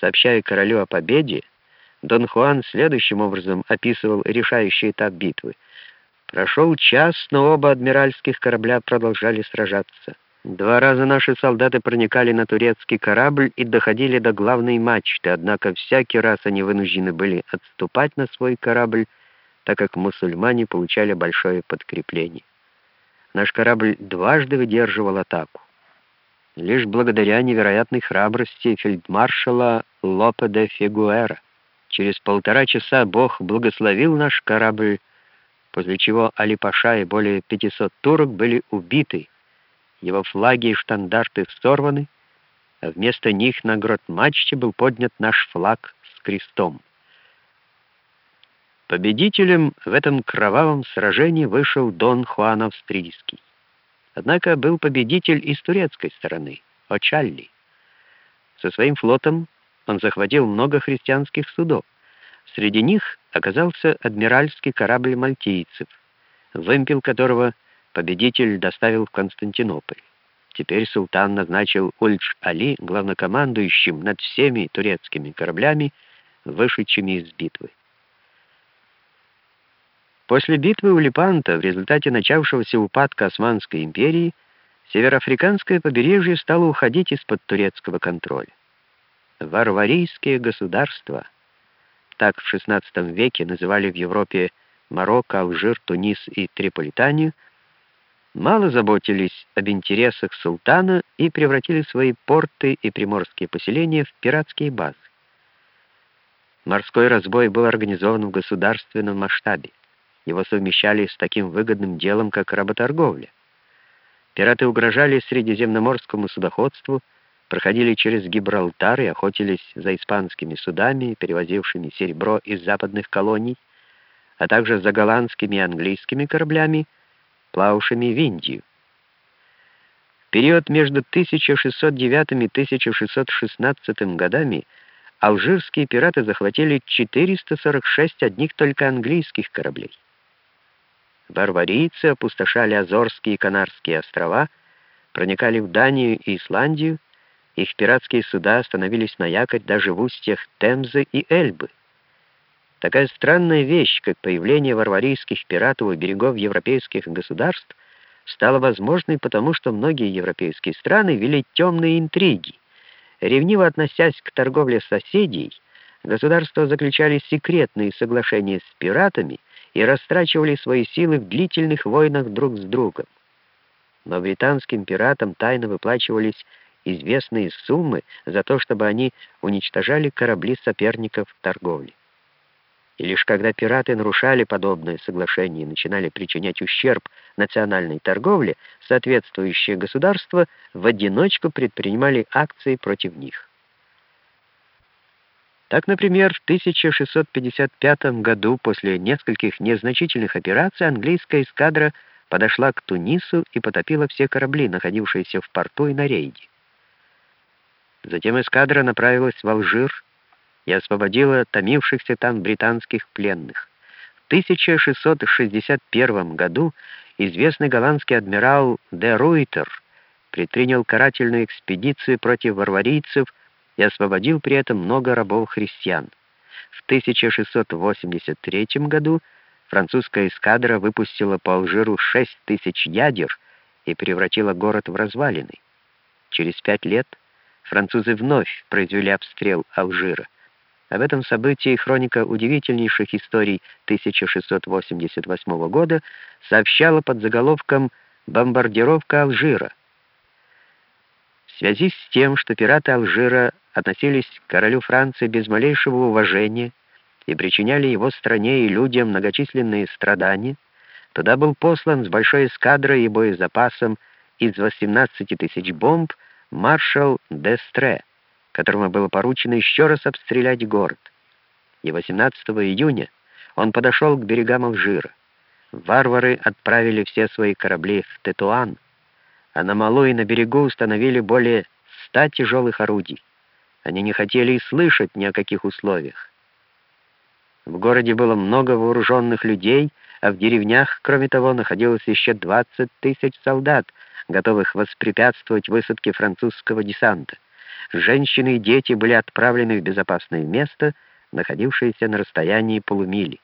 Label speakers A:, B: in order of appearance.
A: Сообщая королю о победе, Дон Хуан следующим образом описывал решающий этап битвы. Прошел час, но оба адмиральских корабля продолжали сражаться. Два раза наши солдаты проникали на турецкий корабль и доходили до главной мачты, однако всякий раз они вынуждены были отступать на свой корабль, так как мусульмане получали большое подкрепление. Наш корабль дважды выдерживал атаку. Лишь благодаря невероятной храбрости фельдмаршала Лопе де Фигуэра. Через полтора часа Бог благословил наш корабль, после чего Али-Паша и более 500 турок были убиты, его флаги и штандарты сорваны, а вместо них на грот-мачте был поднят наш флаг с крестом. Победителем в этом кровавом сражении вышел Дон Хуан Австрийский. Однако был победитель и с турецкой стороны, Очалли. Со своим флотом он захватил много христианских судов. Среди них оказался адмиральский корабль мальтийцев, вымпел которого победитель доставил в Константинополь. Теперь султан назначил Ульдж-Али главнокомандующим над всеми турецкими кораблями, вышедшими из битвы. После битвы у Лепанта, в результате начавшегося упадка Османской империи, североафриканское побережье стало уходить из-под турецкого контроля. Варварийские государства, так в XVI веке называли в Европе Марокко, Алжир, Тунис и Триполитанию, мало заботились об интересах султана и превратили свои порты и приморские поселения в пиратские базы. Морской разбой был организован в государственном масштабе. Его совмещали с таким выгодным делом, как работорговля. Пираты угрожали средиземноморскому судоходству, проходили через Гибралтар и охотились за испанскими судами, перевозившими серебро из западных колоний, а также за голландскими и английскими кораблями, плававшими в Индию. В период между 1609 и 1616 годами алжирские пираты захватили 446 одних только английских кораблей. Барварийцы опустошали Азорские и Канарские острова, проникали в Данию и Исландию, их пиратские суда остановились на якорь даже в устьях Темзы и Эльбы. Такая странная вещь, как появление варварийских пиратов у берегов европейских государств, стала возможной потому, что многие европейские страны вели темные интриги. Ревниво относясь к торговле соседей, государства заключали секретные соглашения с пиратами и растрачивали свои силы в длительных войнах друг с другом. Но британским пиратам тайно выплачивались известные суммы за то, чтобы они уничтожали корабли соперников в торговле. И лишь когда пираты нарушали подобное соглашение и начинали причинять ущерб национальной торговле, соответствующие государства в одиночку предпринимали акции против них. Так, например, в 1655 году после нескольких незначительных операций английская эскадра подошла к Тунису и потопила все корабли, находившиеся в порту и на рейде. Затем эскадра направилась в Алжир и освободила томившихся там британских пленных. В 1661 году известный голландский адмирал де Руйтер предпринял карательную экспедицию против варварийцев и освободил при этом много рабов-христиан. В 1683 году французская эскадра выпустила по Алжиру 6 тысяч ядер и превратила город в развалины. Через пять лет французы вновь произвели обстрел Алжира. Об этом событии хроника удивительнейших историй 1688 года сообщала под заголовком «Бомбардировка Алжира». В связи с тем, что пираты Алжира относились к королю Франции без малейшего уважения и причиняли его стране и людям многочисленные страдания, туда был послан с большой эскадрой и боезапасом из 18 тысяч бомб маршал Дестре, которому было поручено еще раз обстрелять город. И 18 июня он подошел к берегам Алжира. Варвары отправили все свои корабли в Тетуан, а на Малу и на берегу установили более ста тяжелых орудий. Они не хотели и слышать ни о каких условиях. В городе было много вооруженных людей, а в деревнях, кроме того, находилось еще 20 тысяч солдат, готовых воспрепятствовать высадке французского десанта. женщины и дети были отправлены в безопасное место, находившееся на расстоянии полумили.